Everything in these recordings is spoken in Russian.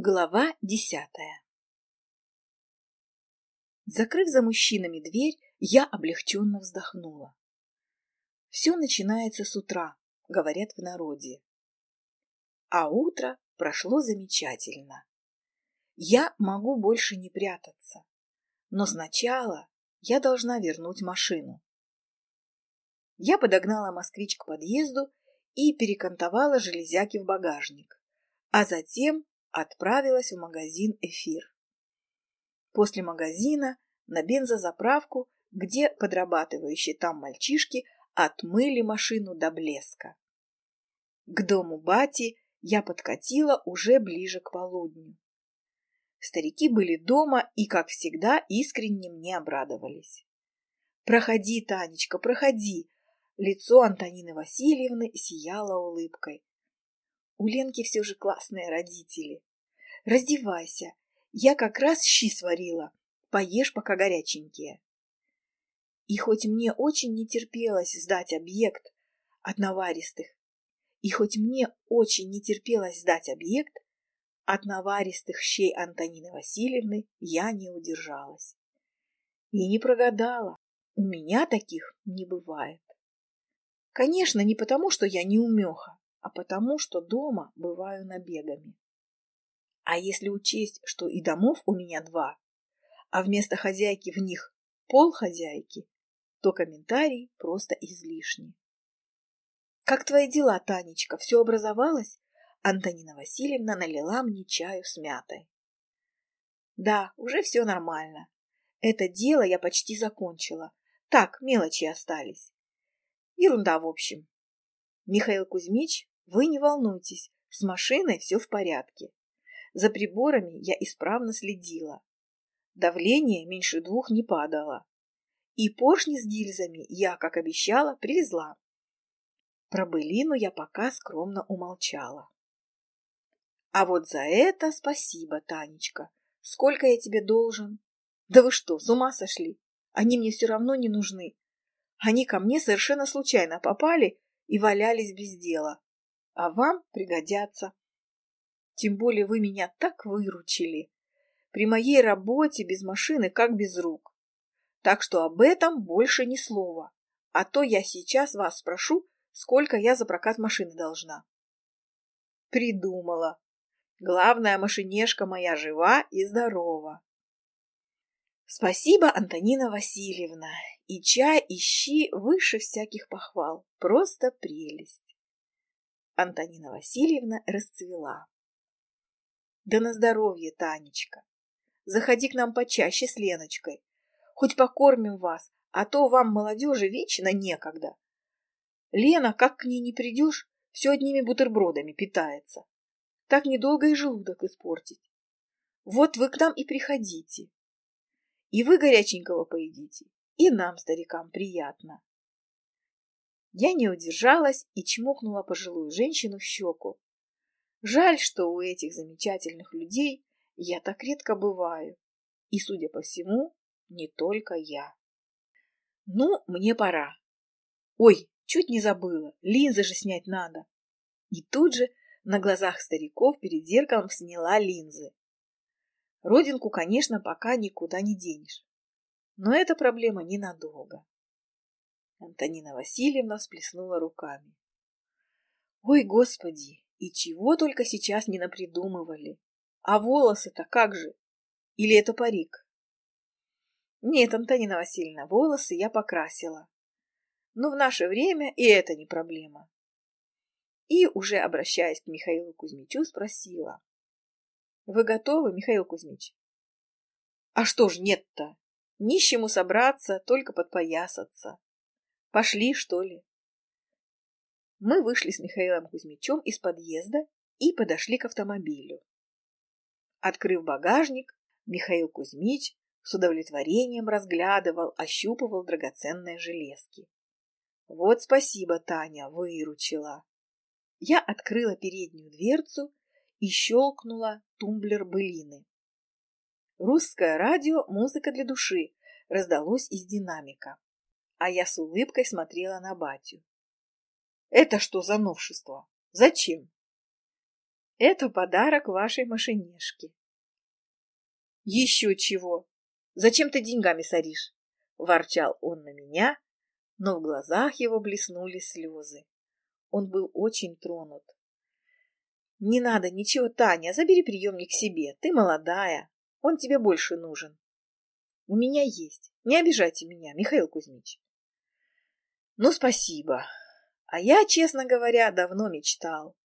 Глава десятая Закрыв за мужчинами дверь, я облегченно вздохнула. Все начинается с утра, говорят в народе. А утро прошло замечательно. Я могу больше не прятаться, но сначала я должна вернуть машину. Я подогнала москвич к подъезду и перекантовала железяки в багажник, а затем отправилась в магазин «Эфир». После магазина на бензозаправку, где подрабатывающие там мальчишки отмыли машину до блеска. К дому Бати я подкатила уже ближе к полудню. Старики были дома и, как всегда, искренне мне обрадовались. «Проходи, Танечка, проходи!» Лицо Антонины Васильевны сияло улыбкой. У Ленки все же классные родители. Раздевайся. Я как раз щи сварила. Поешь, пока горяченькие. И хоть мне очень не терпелось сдать объект от наваристых, и хоть мне очень не терпелось сдать объект, от наваристых щей Антонины Васильевны я не удержалась. И не прогадала. У меня таких не бывает. Конечно, не потому, что я не умеха, а потому, что дома бываю набегами. А если учесть, что и домов у меня два, а вместо хозяйки в них пол хозяйки, то комментарий просто излишний. «Как твои дела, Танечка? Все образовалось?» Антонина Васильевна налила мне чаю с мятой. «Да, уже все нормально. Это дело я почти закончила. Так, мелочи остались. Ерунда, в общем. Михаил Кузьмич, вы не волнуйтесь, с машиной все в порядке. За приборами я исправно следила. Давление меньше двух не падало. И поршни с гильзами я, как обещала, привезла. Про былину я пока скромно умолчала. А вот за это спасибо, Танечка. Сколько я тебе должен? Да вы что, с ума сошли? Они мне все равно не нужны. Они ко мне совершенно случайно попали и валялись без дела. А вам пригодятся. Тем более вы меня так выручили. При моей работе без машины как без рук. Так что об этом больше ни слова. А то я сейчас вас спрошу, сколько я за прокат машины должна. Придумала. Главная машинешка моя жива и здорова. Спасибо, Антонина Васильевна. И чай, и щи выше всяких похвал. Просто прелесть. Антонина Васильевна расцвела. Да на здоровье, Танечка. Заходи к нам почаще с Леночкой. Хоть покормим вас, а то вам, молодежи, вечно некогда. Лена, как к ней не придешь, все одними бутербродами питается. Так недолго и желудок испортить. Вот вы к нам и приходите. И вы горяченького поедите, и нам, старикам, приятно. Я не удержалась и чмокнула пожилую женщину в щеку. Жаль, что у этих замечательных людей я так редко бываю. И, судя по всему, не только я. Ну, мне пора. Ой, чуть не забыла, линзы же снять надо. И тут же на глазах стариков перед зеркалом сняла линзы. Родинку, конечно, пока никуда не денешь. Но эта проблема ненадолго. Антонина Васильевна всплеснула руками. Ой, господи, и чего только сейчас не напридумывали. А волосы-то как же? Или это парик? Нет, Антонина Васильевна, волосы я покрасила. Но в наше время и это не проблема. И, уже обращаясь к Михаилу Кузьмичу, спросила. Вы готовы, Михаил Кузьмич? А что ж нет-то? Нищему собраться, только подпоясаться. Пошли, что ли? Мы вышли с Михаилом Кузьмичем из подъезда и подошли к автомобилю. Открыв багажник, Михаил Кузьмич с удовлетворением разглядывал, ощупывал драгоценные железки. Вот спасибо, Таня, выручила. Я открыла переднюю дверцу и щелкнула тумблер былины. Русское радио «Музыка для души» раздалось из динамика, а я с улыбкой смотрела на батю. Это что за новшество? Зачем? Это подарок вашей машинешке. Еще чего? Зачем ты деньгами соришь? Ворчал он на меня, но в глазах его блеснули слезы. Он был очень тронут. Не надо ничего, Таня, забери приемник себе. Ты молодая, он тебе больше нужен. У меня есть. Не обижайте меня, Михаил Кузьмич. Ну, спасибо. А я, честно говоря, давно мечтал.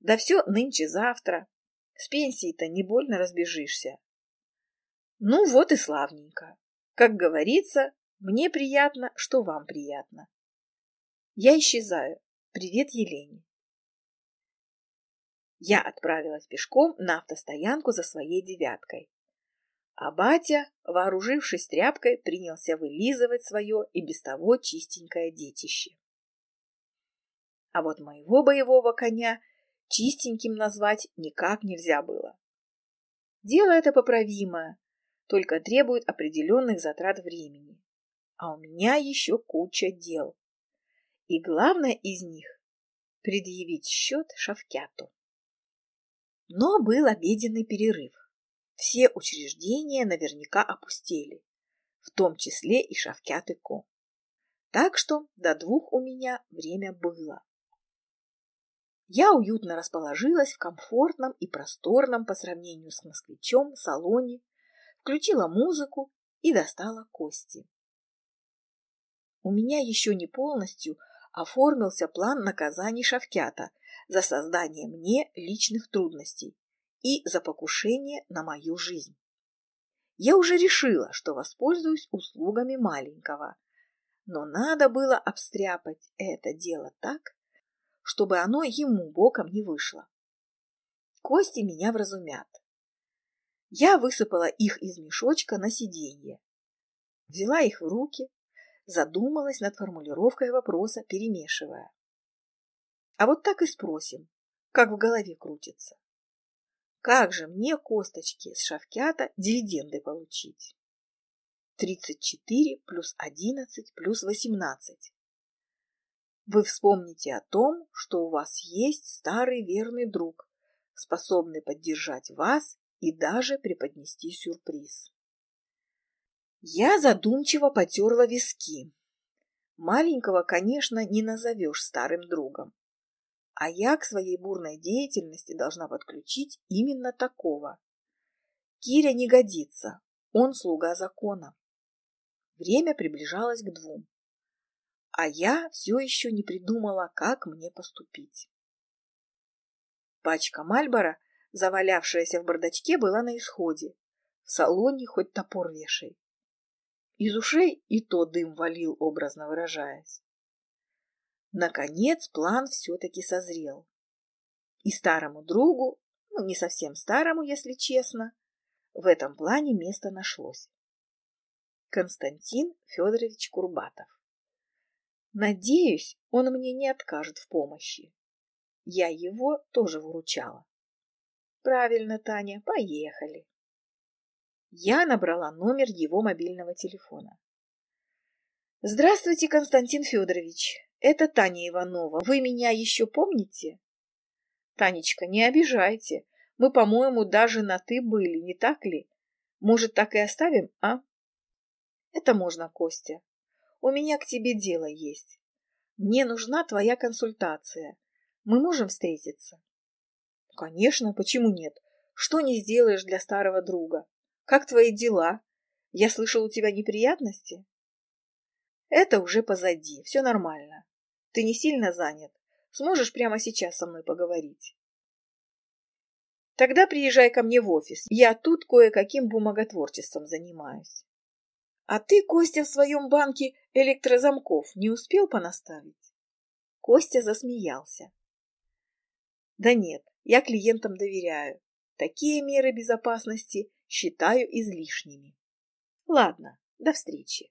Да все нынче-завтра. С пенсии-то не больно разбежишься. Ну вот и славненько. Как говорится, мне приятно, что вам приятно. Я исчезаю. Привет Елене. Я отправилась пешком на автостоянку за своей девяткой. А батя, вооружившись тряпкой, принялся вылизывать свое и без того чистенькое детище. А вот моего боевого коня чистеньким назвать никак нельзя было. Дело это поправимое, только требует определенных затрат времени. А у меня еще куча дел. И главное из них – предъявить счет Шавкяту. Но был обеденный перерыв. Все учреждения наверняка опустели, в том числе и Шавкят Ко. Так что до двух у меня время было. Я уютно расположилась в комфортном и просторном по сравнению с москвичом салоне, включила музыку и достала кости. У меня еще не полностью оформился план наказаний Шавкята за создание мне личных трудностей и за покушение на мою жизнь. Я уже решила, что воспользуюсь услугами маленького, но надо было обстряпать это дело так, чтобы оно ему боком не вышло. Кости меня вразумят. Я высыпала их из мешочка на сиденье, взяла их в руки, задумалась над формулировкой вопроса, перемешивая. А вот так и спросим, как в голове крутится. Как же мне косточки с шавкята дивиденды получить? 34 плюс 11 плюс 18. Вы вспомните о том, что у вас есть старый верный друг, способный поддержать вас и даже преподнести сюрприз. Я задумчиво потерла виски. Маленького, конечно, не назовешь старым другом. А я к своей бурной деятельности должна подключить именно такого. Киря не годится, он слуга закона. Время приближалось к двум а я все еще не придумала, как мне поступить. Пачка Мальбора, завалявшаяся в бардачке, была на исходе. В салоне хоть топор вешай. Из ушей и то дым валил, образно выражаясь. Наконец план все-таки созрел. И старому другу, ну не совсем старому, если честно, в этом плане место нашлось. Константин Федорович Курбатов. Надеюсь, он мне не откажет в помощи. Я его тоже выручала. Правильно, Таня, поехали. Я набрала номер его мобильного телефона. Здравствуйте, Константин Федорович. Это Таня Иванова. Вы меня еще помните? Танечка, не обижайте. Мы, по-моему, даже на «ты» были, не так ли? Может, так и оставим, а? Это можно, Костя. У меня к тебе дело есть. Мне нужна твоя консультация. Мы можем встретиться? Конечно, почему нет? Что не сделаешь для старого друга? Как твои дела? Я слышал, у тебя неприятности? Это уже позади, все нормально. Ты не сильно занят. Сможешь прямо сейчас со мной поговорить? Тогда приезжай ко мне в офис. Я тут кое-каким бумаготворчеством занимаюсь. А ты, Костя, в своем банке электрозамков не успел понаставить? Костя засмеялся. Да нет, я клиентам доверяю. Такие меры безопасности считаю излишними. Ладно, до встречи.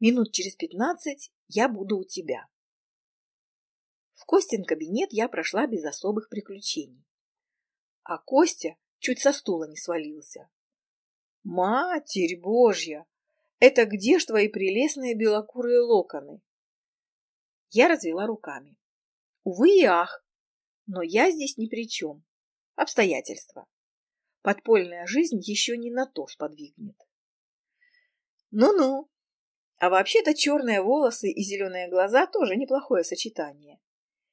Минут через пятнадцать я буду у тебя. В Костин кабинет я прошла без особых приключений. А Костя чуть со стула не свалился. Матерь Божья! Это где ж твои прелестные белокурые локоны? Я развела руками. Увы и ах, но я здесь ни при чем. Обстоятельства. Подпольная жизнь еще не на то сподвигнет. Ну-ну. А вообще-то черные волосы и зеленые глаза тоже неплохое сочетание.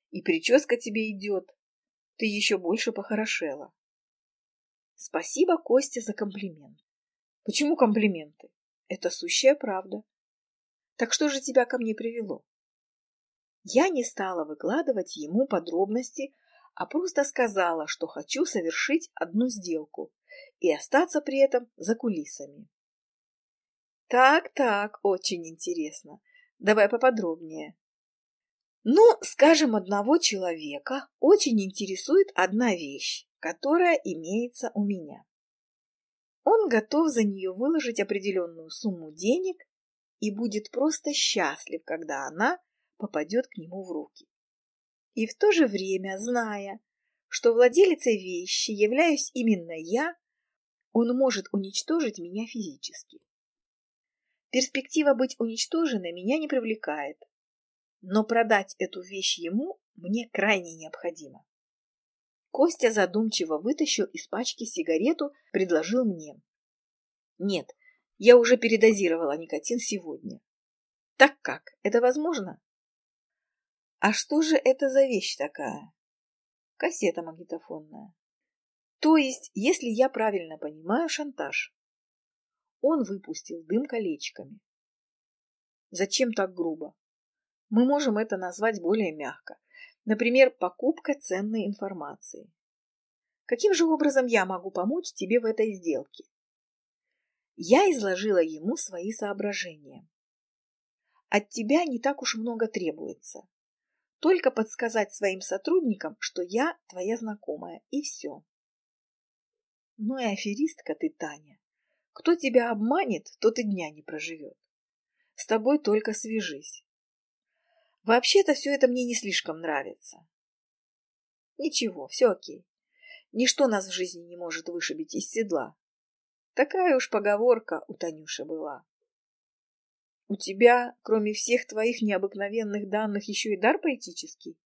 И прическа тебе идет. Ты еще больше похорошела. Спасибо, Костя, за комплимент. Почему комплименты? Это сущая правда. Так что же тебя ко мне привело? Я не стала выкладывать ему подробности, а просто сказала, что хочу совершить одну сделку и остаться при этом за кулисами. Так-так, очень интересно. Давай поподробнее. Ну, скажем, одного человека очень интересует одна вещь, которая имеется у меня. Он готов за нее выложить определенную сумму денег и будет просто счастлив, когда она попадет к нему в руки. И в то же время, зная, что владелицей вещи являюсь именно я, он может уничтожить меня физически. Перспектива быть уничтоженной меня не привлекает, но продать эту вещь ему мне крайне необходимо. Костя задумчиво вытащил из пачки сигарету, предложил мне. Нет, я уже передозировала никотин сегодня. Так как? Это возможно? А что же это за вещь такая? Кассета магнитофонная. То есть, если я правильно понимаю, шантаж. Он выпустил дым колечками. Зачем так грубо? Мы можем это назвать более мягко. Например, покупка ценной информации. Каким же образом я могу помочь тебе в этой сделке? Я изложила ему свои соображения. От тебя не так уж много требуется. Только подсказать своим сотрудникам, что я твоя знакомая, и все. Ну и аферистка ты, Таня. Кто тебя обманет, тот и дня не проживет. С тобой только свяжись. Вообще-то все это мне не слишком нравится. Ничего, все окей. Ничто нас в жизни не может вышибить из седла. Такая уж поговорка у Танюши была. У тебя, кроме всех твоих необыкновенных данных, еще и дар поэтический?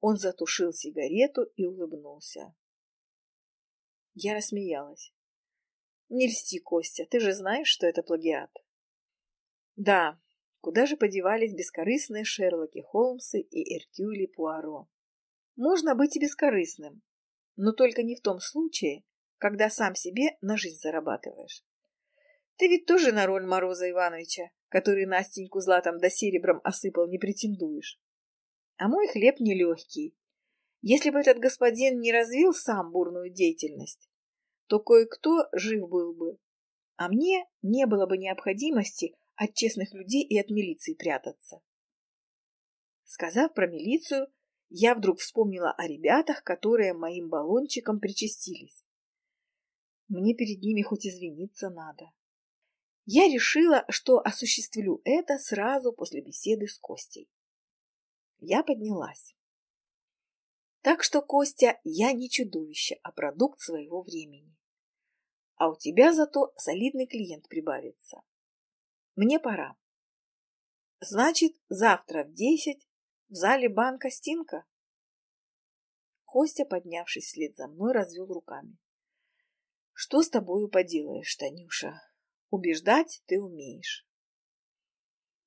Он затушил сигарету и улыбнулся. Я рассмеялась. Не льсти, Костя, ты же знаешь, что это плагиат. Да, куда же подевались бескорыстные Шерлоки Холмсы и Эркюли Пуаро? Можно быть и бескорыстным, но только не в том случае, когда сам себе на жизнь зарабатываешь. Ты ведь тоже на роль Мороза Ивановича который Настеньку златом да серебром осыпал, не претендуешь. А мой хлеб нелегкий. Если бы этот господин не развил сам бурную деятельность, то кое-кто жив был бы. А мне не было бы необходимости от честных людей и от милиции прятаться. Сказав про милицию, я вдруг вспомнила о ребятах, которые моим баллончиком причастились. Мне перед ними хоть извиниться надо. Я решила, что осуществлю это сразу после беседы с Костей. Я поднялась. Так что, Костя, я не чудовище, а продукт своего времени. А у тебя зато солидный клиент прибавится. Мне пора. Значит, завтра в десять в зале банка Стинка? Костя, поднявшись вслед за мной, развел руками. Что с тобою поделаешь, Танюша? Убеждать ты умеешь.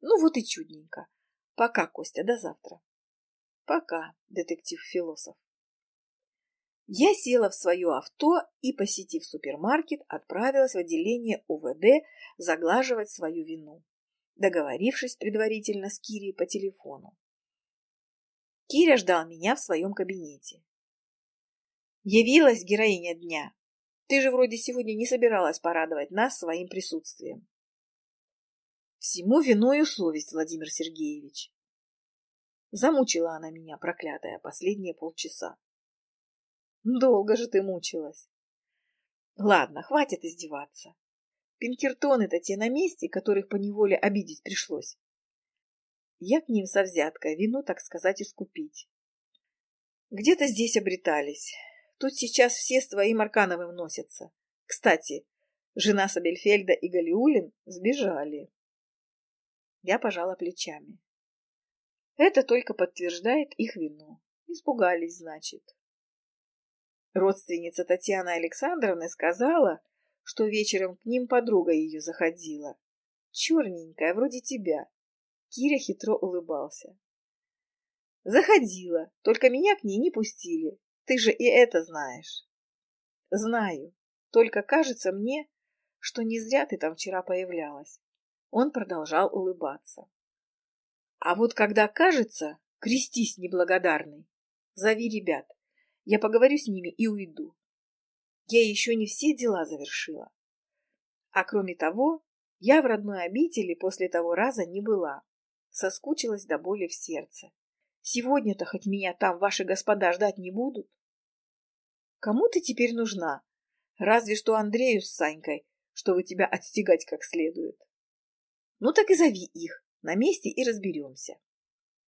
Ну вот и чудненько. Пока, Костя, до завтра. Пока, детектив-философ. Я села в свое авто и, посетив супермаркет, отправилась в отделение УВД заглаживать свою вину, договорившись предварительно с Кирей по телефону. Киря ждал меня в своем кабинете. Явилась героиня дня, ты же вроде сегодня не собиралась порадовать нас своим присутствием. Всему виною совесть, Владимир Сергеевич. Замучила она меня, проклятая, последние полчаса. Долго же ты мучилась. Ладно, хватит издеваться. Пинкертоны-то те на месте, которых поневоле обидеть пришлось. Я к ним со взяткой вину, так сказать, искупить. Где-то здесь обретались. Тут сейчас все с твоим Аркановым носятся. Кстати, жена Сабельфельда и Галиулин сбежали. Я пожала плечами. Это только подтверждает их вину. Испугались, значит. Родственница Татьяны Александровны сказала, что вечером к ним подруга ее заходила. Черненькая, вроде тебя. Киря хитро улыбался. Заходила, только меня к ней не пустили. Ты же и это знаешь. Знаю, только кажется мне, что не зря ты там вчера появлялась. Он продолжал улыбаться. А вот когда кажется, крестись неблагодарный. Зови ребят. Я поговорю с ними и уйду. Я еще не все дела завершила. А кроме того, я в родной обители после того раза не была. Соскучилась до боли в сердце. Сегодня-то хоть меня там ваши господа ждать не будут. Кому ты теперь нужна? Разве что Андрею с Санькой, чтобы тебя отстегать как следует. Ну так и зови их, на месте и разберемся.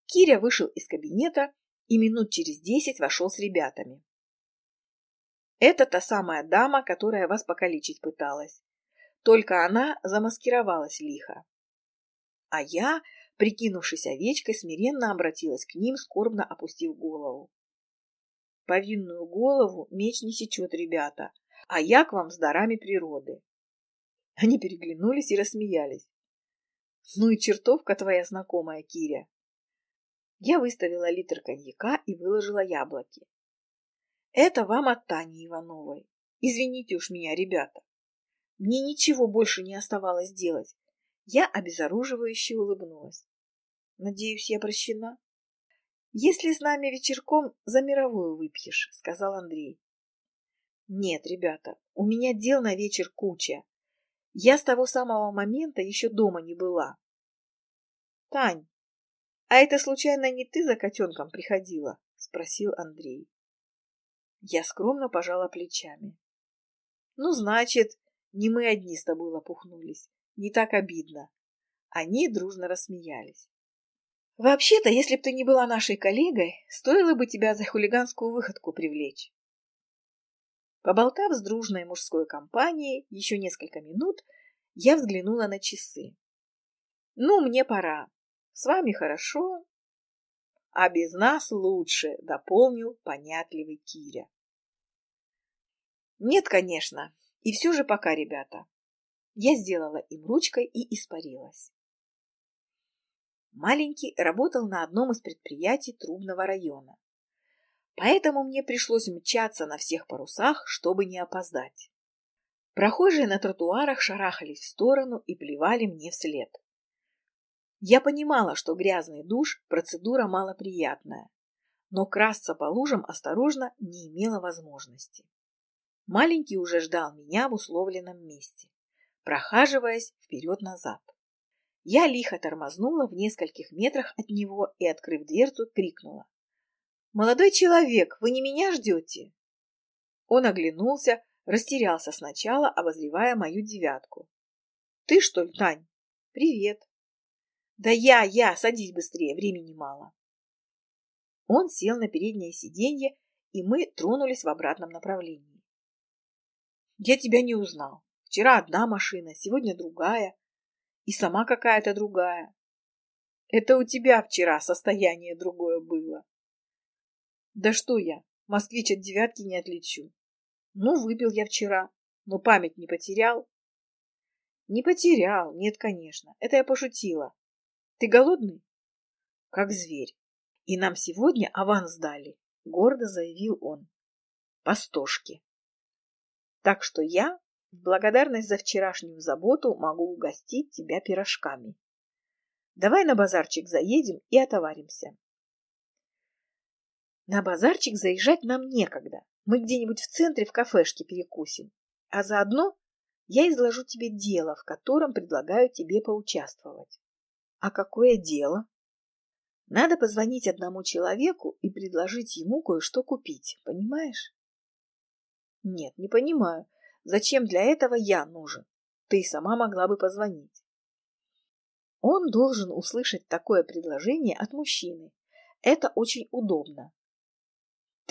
Киря вышел из кабинета и минут через десять вошел с ребятами. Это та самая дама, которая вас покалечить пыталась. Только она замаскировалась лихо. А я, прикинувшись овечкой, смиренно обратилась к ним, скорбно опустив голову. Повинную голову меч не сечет, ребята, а я к вам с дарами природы. Они переглянулись и рассмеялись. Ну и чертовка твоя знакомая, Киря. Я выставила литр коньяка и выложила яблоки. Это вам от Тани Ивановой. Извините уж меня, ребята. Мне ничего больше не оставалось делать. Я обезоруживающе улыбнулась. Надеюсь, я прощена? Если с нами вечерком за мировую выпьешь, сказал Андрей. Нет, ребята, у меня дел на вечер куча. Я с того самого момента еще дома не была. Тань, а это случайно не ты за котенком приходила? Спросил Андрей. Я скромно пожала плечами. Ну, значит, не мы одни с тобой лопухнулись. Не так обидно. Они дружно рассмеялись. Вообще-то, если б ты не была нашей коллегой, стоило бы тебя за хулиганскую выходку привлечь. Поболтав с дружной мужской компанией еще несколько минут, я взглянула на часы. Ну, мне пора. С вами хорошо, а без нас лучше, дополнил понятливый Киря. Нет, конечно. И все же пока, ребята. Я сделала им ручкой и испарилась. Маленький работал на одном из предприятий Трубного района. Поэтому мне пришлось мчаться на всех парусах, чтобы не опоздать. Прохожие на тротуарах шарахались в сторону и плевали мне вслед. Я понимала, что грязный душ – процедура малоприятная, но красться по лужам осторожно не имела возможности. Маленький уже ждал меня в условленном месте, прохаживаясь вперед-назад. Я лихо тормознула в нескольких метрах от него и, открыв дверцу, крикнула. «Молодой человек, вы не меня ждете?» Он оглянулся, растерялся сначала, обозревая мою девятку. «Ты что ли, Тань?» «Привет». «Да я, я, садись быстрее, времени мало». Он сел на переднее сиденье, и мы тронулись в обратном направлении. «Я тебя не узнал. Вчера одна машина, сегодня другая, и сама какая-то другая. Это у тебя вчера состояние другое было». «Да что я, москвич от девятки не отличу. Ну, выпил я вчера, но память не потерял». «Не потерял, нет, конечно, это я пошутила. Ты голодный? Как зверь. И нам сегодня аванс дали, гордо заявил он. По стошке. Так что я в благодарность за вчерашнюю заботу могу угостить тебя пирожками. Давай на базарчик заедем и отоваримся. На базарчик заезжать нам некогда. Мы где-нибудь в центре в кафешке перекусим. А заодно я изложу тебе дело, в котором предлагаю тебе поучаствовать. А какое дело? Надо позвонить одному человеку и предложить ему кое-что купить, понимаешь? Нет, не понимаю. Зачем для этого я нужен? Ты сама могла бы позвонить. Он должен услышать такое предложение от мужчины. Это очень удобно.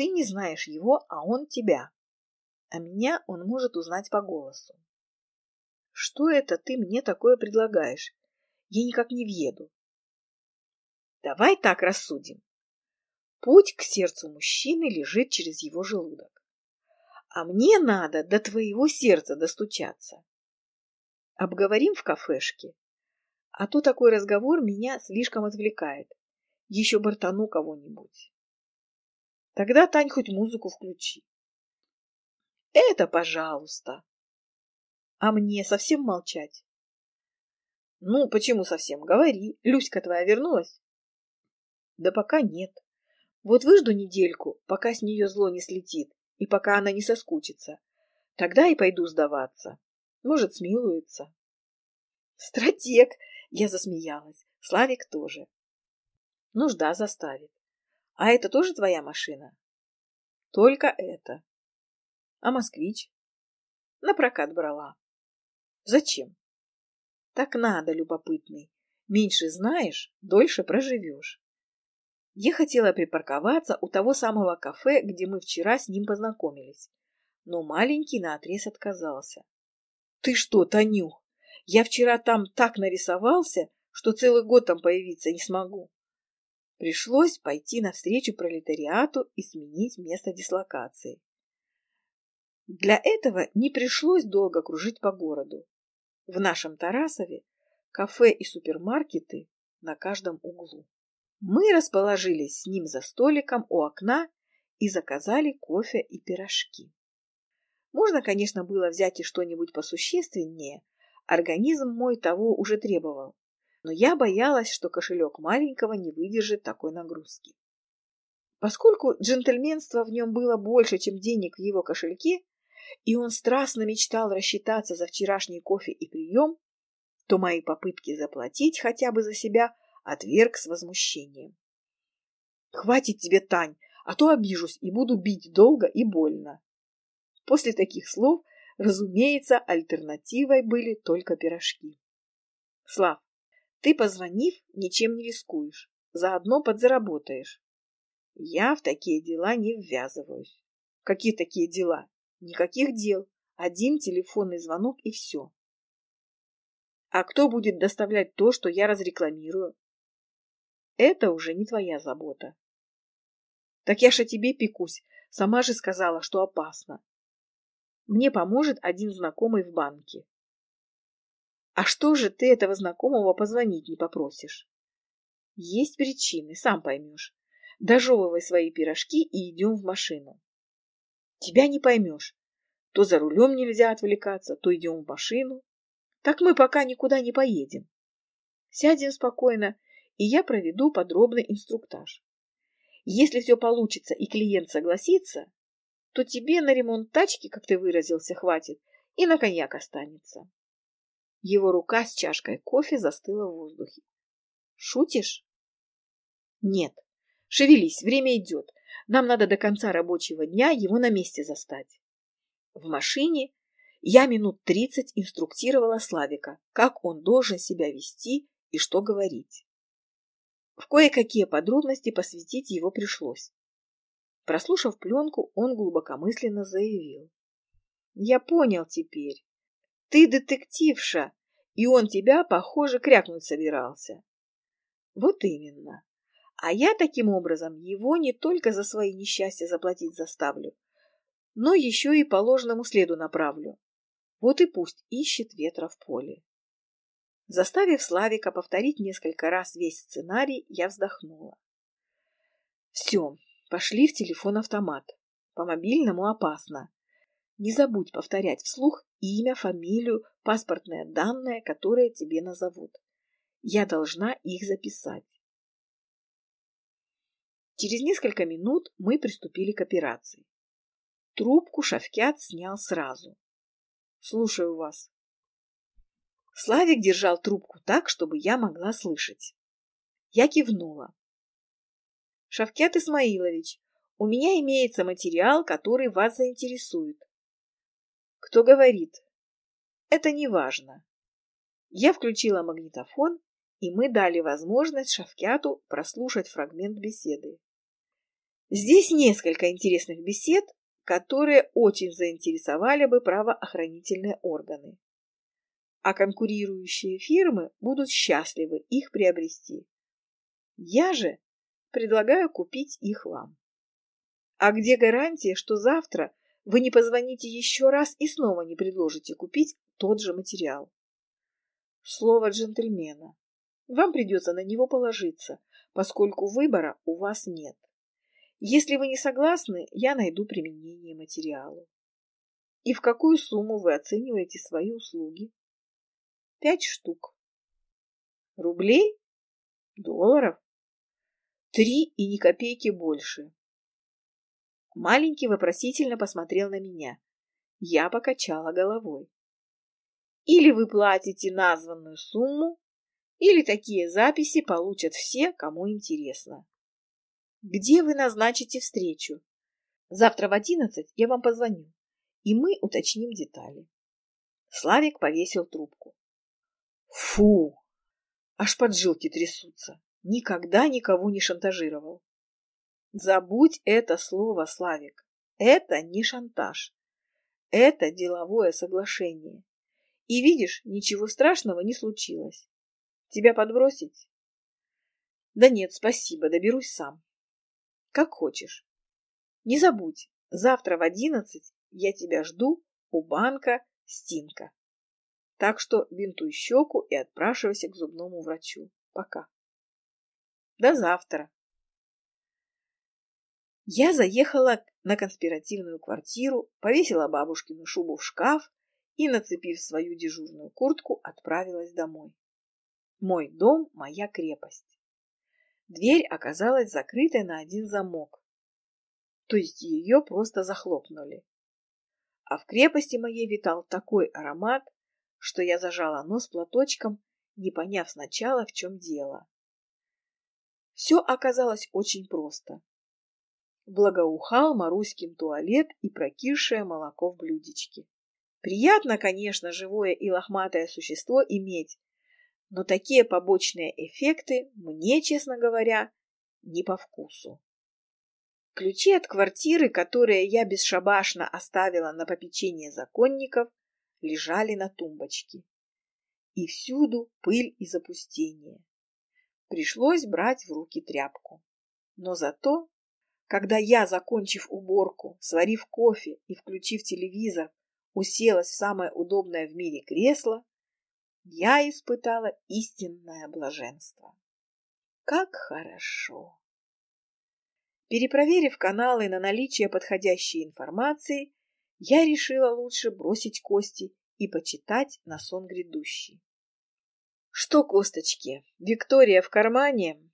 Ты не знаешь его, а он тебя. А меня он может узнать по голосу. Что это ты мне такое предлагаешь? Я никак не въеду. Давай так рассудим. Путь к сердцу мужчины лежит через его желудок. А мне надо до твоего сердца достучаться. Обговорим в кафешке. А то такой разговор меня слишком отвлекает. Еще бортану кого-нибудь. Тогда, Тань, хоть музыку включи. Это пожалуйста. А мне совсем молчать? Ну, почему совсем? Говори. Люська твоя вернулась? Да пока нет. Вот выжду недельку, пока с нее зло не слетит, и пока она не соскучится. Тогда и пойду сдаваться. Может, смилуется. Стратег! Я засмеялась. Славик тоже. Нужда заставит. А это тоже твоя машина? Только это. А москвич? На прокат брала. Зачем? Так надо, любопытный. Меньше знаешь, дольше проживешь. Я хотела припарковаться у того самого кафе, где мы вчера с ним познакомились. Но маленький наотрез отказался. Ты что, Танюх, я вчера там так нарисовался, что целый год там появиться не смогу. Пришлось пойти навстречу пролетариату и сменить место дислокации. Для этого не пришлось долго кружить по городу. В нашем Тарасове кафе и супермаркеты на каждом углу. Мы расположились с ним за столиком у окна и заказали кофе и пирожки. Можно, конечно, было взять и что-нибудь посущественнее, организм мой того уже требовал, но я боялась, что кошелек маленького не выдержит такой нагрузки. Поскольку джентльменства в нем было больше, чем денег в его кошельке, и он страстно мечтал рассчитаться за вчерашний кофе и прием, то мои попытки заплатить хотя бы за себя отверг с возмущением. «Хватит тебе, Тань, а то обижусь и буду бить долго и больно». После таких слов, разумеется, альтернативой были только пирожки. «Слав, ты, позвонив, ничем не рискуешь, заодно подзаработаешь. Я в такие дела не ввязываюсь. Какие такие дела? Никаких дел. Один телефонный звонок и все. А кто будет доставлять то, что я разрекламирую? Это уже не твоя забота. Так я ж о тебе пекусь. Сама же сказала, что опасно. Мне поможет один знакомый в банке. А что же ты этого знакомого позвонить не попросишь? Есть причины, сам поймешь. Дожевывай свои пирожки и идем в машину. Тебя не поймешь. То за рулем нельзя отвлекаться, то идем в машину. Так мы пока никуда не поедем. Сядем спокойно, и я проведу подробный инструктаж. Если все получится и клиент согласится, то тебе на ремонт тачки, как ты выразился, хватит, и на коньяк останется. Его рука с чашкой кофе застыла в воздухе. Шутишь? Нет. Шевелись, время идет. Нам надо до конца рабочего дня его на месте застать. В машине я минут тридцать инструктировала Славика, как он должен себя вести и что говорить. В кое-какие подробности посвятить его пришлось. Прослушав пленку, он глубокомысленно заявил. «Я понял теперь. Ты детективша, и он тебя, похоже, крякнуть собирался». «Вот именно. А я таким образом его не только за свои несчастья заплатить заставлю, но еще и по ложному следу направлю. Вот и пусть ищет ветра в поле. Заставив Славика повторить несколько раз весь сценарий, я вздохнула. Все, пошли в телефон-автомат. По мобильному опасно. Не забудь повторять вслух имя, фамилию, паспортные данные, которые тебе назовут. Я должна их записать. Через несколько минут мы приступили к операции. Трубку Шавкят снял сразу. Слушаю вас. Славик держал трубку так, чтобы я могла слышать. Я кивнула. Шавкят Исмаилович, у меня имеется материал, который вас заинтересует. Кто говорит? Это не важно. Я включила магнитофон, и мы дали возможность Шавкяту прослушать фрагмент беседы. Здесь несколько интересных бесед, которые очень заинтересовали бы правоохранительные органы. А конкурирующие фирмы будут счастливы их приобрести. Я же предлагаю купить их вам. А где гарантия, что завтра вы не позвоните еще раз и снова не предложите купить тот же материал. Слово джентльмена. Вам придется на него положиться, поскольку выбора у вас нет. Если вы не согласны, я найду применение материалу. И в какую сумму вы оцениваете свои услуги? Пять штук. Рублей? Долларов? Три и ни копейки больше. Маленький вопросительно посмотрел на меня. Я покачала головой. Или вы платите названную сумму, или такие записи получат все, кому интересно. Где вы назначите встречу? Завтра в одиннадцать я вам позвоню, и мы уточним детали. Славик повесил трубку. Фу! Аж поджилки трясутся. Никогда никого не шантажировал. Забудь это слово, Славик. Это не шантаж. Это деловое соглашение. И видишь, ничего страшного не случилось. Тебя подбросить? Да нет, спасибо, доберусь сам. Как хочешь. Не забудь, завтра в одиннадцать я тебя жду у банка Стинка. Так что бинтуй щеку и отпрашивайся к зубному врачу. Пока. До завтра. Я заехала на конспиративную квартиру, повесила бабушкину шубу в шкаф и, нацепив свою дежурную куртку, отправилась домой. Мой дом – моя крепость. Дверь оказалась закрытой на один замок, то есть ее просто захлопнули. А в крепости моей витал такой аромат, что я зажала нос платочком, не поняв сначала, в чем дело. Все оказалось очень просто. Благоухал Маруськин туалет и прокисшее молоко в блюдечке. Приятно, конечно, живое и лохматое существо иметь, но такие побочные эффекты мне, честно говоря, не по вкусу. Ключи от квартиры, которые я бесшабашно оставила на попечение законников, лежали на тумбочке. И всюду пыль и запустение. Пришлось брать в руки тряпку. Но зато, когда я, закончив уборку, сварив кофе и включив телевизор, уселась в самое удобное в мире кресло, я испытала истинное блаженство. Как хорошо! Перепроверив каналы на наличие подходящей информации, я решила лучше бросить кости и почитать на сон грядущий. Что, косточки, Виктория в кармане?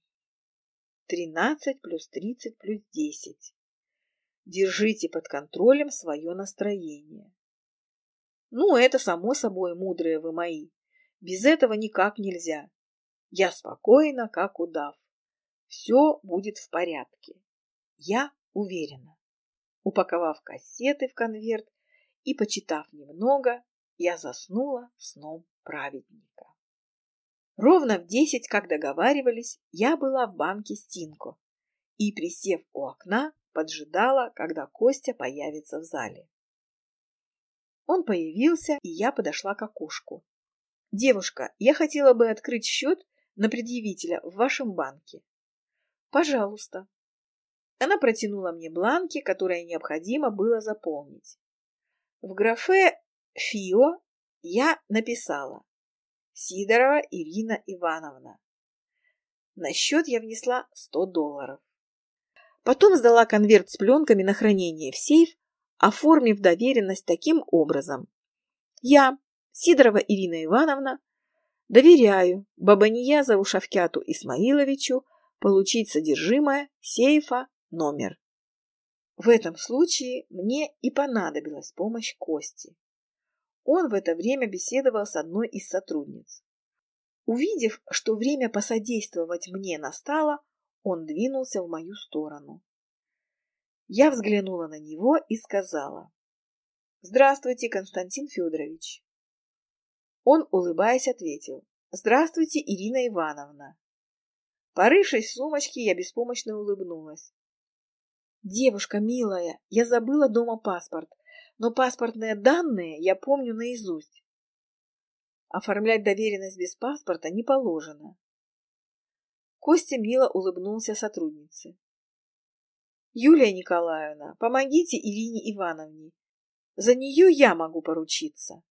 Тринадцать плюс тридцать плюс десять. Держите под контролем свое настроение. Ну, это само собой, мудрые вы мои. Без этого никак нельзя. Я спокойна, как удав. Все будет в порядке. Я уверена. Упаковав кассеты в конверт и почитав немного, я заснула сном праведника. Ровно в десять, как договаривались, я была в банке Стинко и, присев у окна, поджидала, когда Костя появится в зале. Он появился, и я подошла к окошку. Девушка, я хотела бы открыть счет на предъявителя в вашем банке. Пожалуйста. Она протянула мне бланки, которые необходимо было заполнить. В графе «ФИО» я написала Сидорова Ирина Ивановна. На счет я внесла 100 долларов. Потом сдала конверт с пленками на хранение в сейф, оформив доверенность таким образом. Я, Сидорова Ирина Ивановна, доверяю Бабаниязову Шавкяту Исмаиловичу получить содержимое сейфа номер. В этом случае мне и понадобилась помощь Кости. Он в это время беседовал с одной из сотрудниц. Увидев, что время посодействовать мне настало, он двинулся в мою сторону. Я взглянула на него и сказала. «Здравствуйте, Константин Федорович. Он, улыбаясь, ответил. «Здравствуйте, Ирина Ивановна». Порывшись в сумочке, я беспомощно улыбнулась. «Девушка милая, я забыла дома паспорт, но паспортные данные я помню наизусть. Оформлять доверенность без паспорта не положено». Костя мило улыбнулся сотруднице. Юлия Николаевна, помогите Ирине Ивановне. За нее я могу поручиться.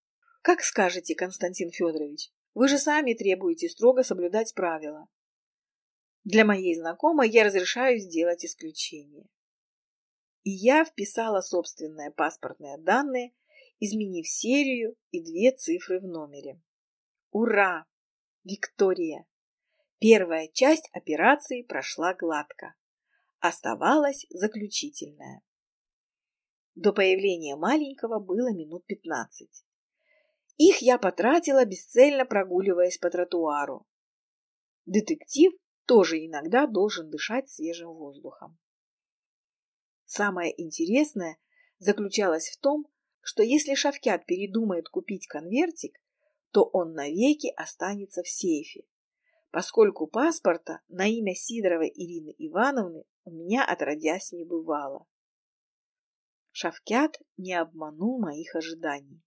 Как скажете, Константин Федорович. Вы же сами требуете строго соблюдать правила. Для моей знакомой я разрешаю сделать исключение. И я вписала собственные паспортные данные, изменив серию и две цифры в номере. Ура! Виктория! Первая часть операции прошла гладко. Оставалась заключительная. До появления маленького было минут пятнадцать. Их я потратила, бесцельно прогуливаясь по тротуару. Детектив тоже иногда должен дышать свежим воздухом. Самое интересное заключалось в том, что если Шавкят передумает купить конвертик, то он навеки останется в сейфе, поскольку паспорта на имя Сидоровой Ирины Ивановны у меня отродясь не бывало. Шавкят не обманул моих ожиданий.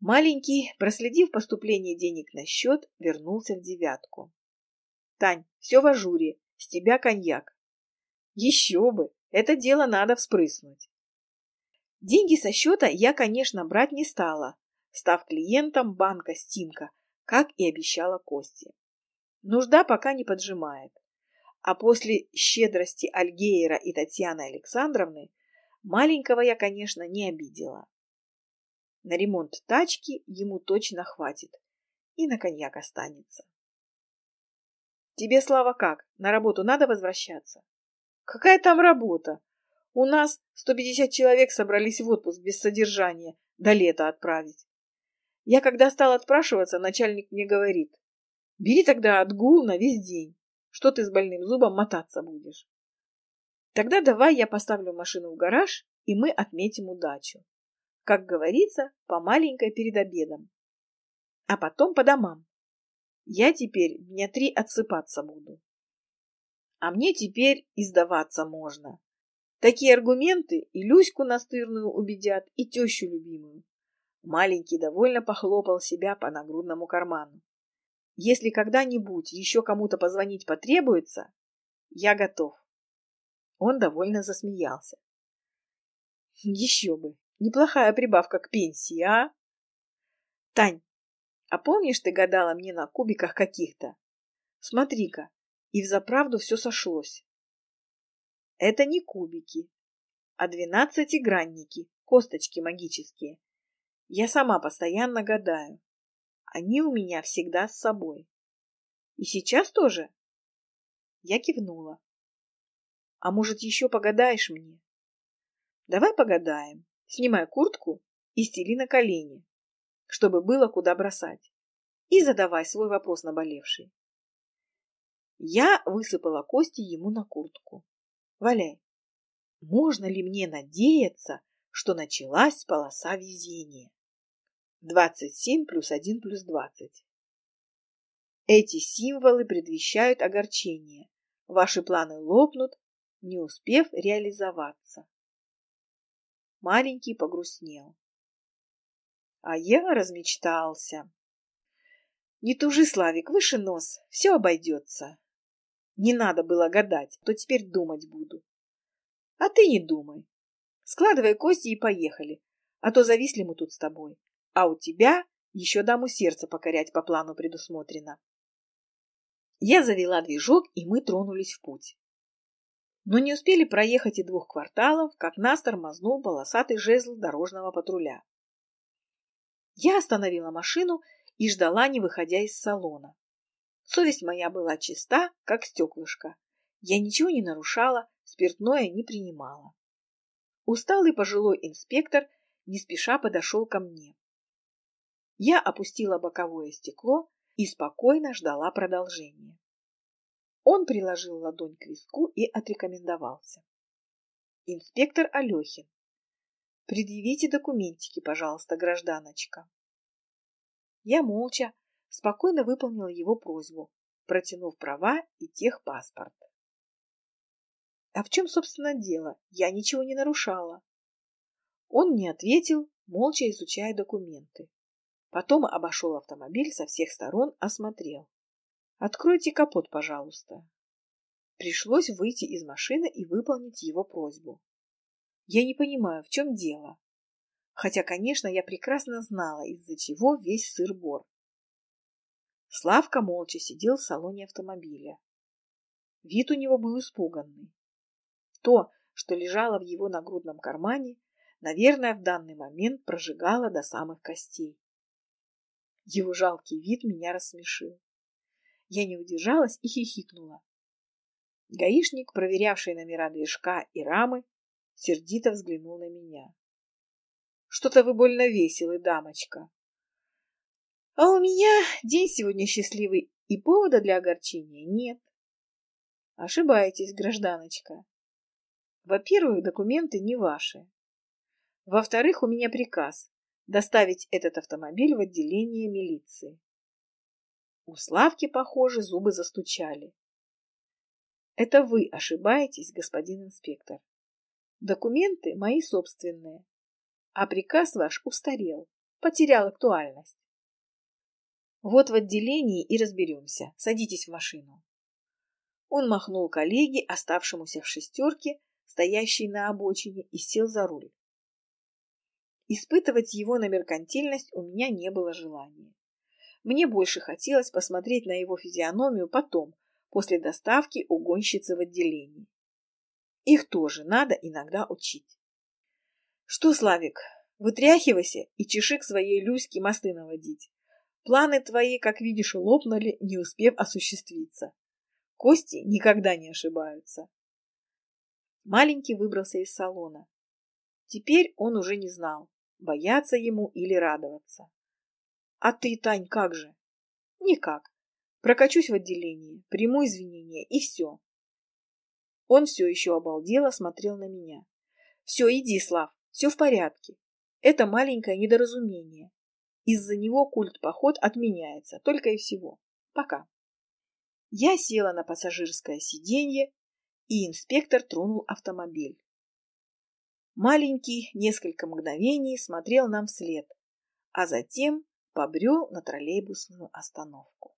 Маленький, проследив поступление денег на счет, вернулся в девятку. «Тань, все в ажуре, с тебя коньяк». «Еще бы, это дело надо вспрыснуть». Деньги со счета я, конечно, брать не стала, став клиентом банка «Стимка», как и обещала Кости. Нужда пока не поджимает. А после щедрости Альгейра и Татьяны Александровны маленького я, конечно, не обидела. На ремонт тачки ему точно хватит. И на коньяк останется. Тебе, Слава, как? На работу надо возвращаться? Какая там работа? У нас 150 человек собрались в отпуск без содержания до лета отправить. Я когда стал отпрашиваться, начальник мне говорит, бери тогда отгул на весь день. Что ты с больным зубом мотаться будешь? Тогда давай я поставлю машину в гараж, и мы отметим удачу. Как говорится, по маленькой перед обедом. А потом по домам. Я теперь дня три отсыпаться буду. А мне теперь издаваться можно. Такие аргументы и Люську настырную убедят, и тещу любимую. Маленький довольно похлопал себя по нагрудному карману. Если когда-нибудь еще кому-то позвонить потребуется, я готов. Он довольно засмеялся. Еще бы, неплохая прибавка к пенсии, а? Тань, а помнишь, ты гадала мне на кубиках каких-то? Смотри-ка, и взаправду все сошлось. Это не кубики, а двенадцатигранники, косточки магические. Я сама постоянно гадаю. Они у меня всегда с собой. И сейчас тоже? Я кивнула. А может, еще погадаешь мне? Давай погадаем. Снимай куртку и стели на колени, чтобы было куда бросать. И задавай свой вопрос наболевший. Я высыпала кости ему на куртку. Валяй. Можно ли мне надеяться, что началась полоса везения? 27 плюс 1 плюс 20. Эти символы предвещают огорчение. Ваши планы лопнут, не успев реализоваться. Маленький погрустнел. А я размечтался. Не тужи, Славик, выше нос, все обойдется. Не надо было гадать, то теперь думать буду. А ты не думай. Складывай кости и поехали, а то зависли мы тут с тобой а у тебя еще даму сердца покорять по плану предусмотрено. Я завела движок, и мы тронулись в путь. Но не успели проехать и двух кварталов, как нас тормознул полосатый жезл дорожного патруля. Я остановила машину и ждала, не выходя из салона. Совесть моя была чиста, как стеклышко. Я ничего не нарушала, спиртное не принимала. Усталый пожилой инспектор не спеша подошел ко мне. Я опустила боковое стекло и спокойно ждала продолжения. Он приложил ладонь к виску и отрекомендовался. Инспектор Алехин. Предъявите документики, пожалуйста, гражданочка. Я молча, спокойно выполнила его просьбу, протянув права и техпаспорт. А в чем, собственно, дело? Я ничего не нарушала. Он не ответил, молча изучая документы. Потом обошел автомобиль со всех сторон, осмотрел. «Откройте капот, пожалуйста». Пришлось выйти из машины и выполнить его просьбу. Я не понимаю, в чем дело. Хотя, конечно, я прекрасно знала, из-за чего весь сыр-бор. Славка молча сидел в салоне автомобиля. Вид у него был испуганный. То, что лежало в его нагрудном кармане, наверное, в данный момент прожигало до самых костей. Его жалкий вид меня рассмешил. Я не удержалась и хихикнула. Гаишник, проверявший номера движка и рамы, сердито взглянул на меня. Что-то вы больно веселый, дамочка. А у меня день сегодня счастливый, и повода для огорчения нет. Ошибаетесь, гражданочка. Во-первых, документы не ваши. Во-вторых, у меня приказ доставить этот автомобиль в отделение милиции. У Славки, похоже, зубы застучали. Это вы ошибаетесь, господин инспектор. Документы мои собственные, а приказ ваш устарел, потерял актуальность. Вот в отделении и разберемся. Садитесь в машину. Он махнул коллеге, оставшемуся в шестерке, стоящей на обочине, и сел за руль. Испытывать его на меркантильность у меня не было желания. Мне больше хотелось посмотреть на его физиономию потом, после доставки угонщицы в отделении. Их тоже надо иногда учить. Что, Славик, вытряхивайся и чеши к своей Люське мосты наводить. Планы твои, как видишь, лопнули, не успев осуществиться. Кости никогда не ошибаются. Маленький выбрался из салона. Теперь он уже не знал, бояться ему или радоваться. А ты, Тань, как же? Никак. Прокачусь в отделении, приму извинения и все. Он все еще обалдело смотрел на меня. Все, иди, Слав, все в порядке. Это маленькое недоразумение. Из-за него культ-поход отменяется, только и всего. Пока. Я села на пассажирское сиденье, и инспектор тронул автомобиль. Маленький несколько мгновений смотрел нам вслед, а затем побрел на троллейбусную остановку.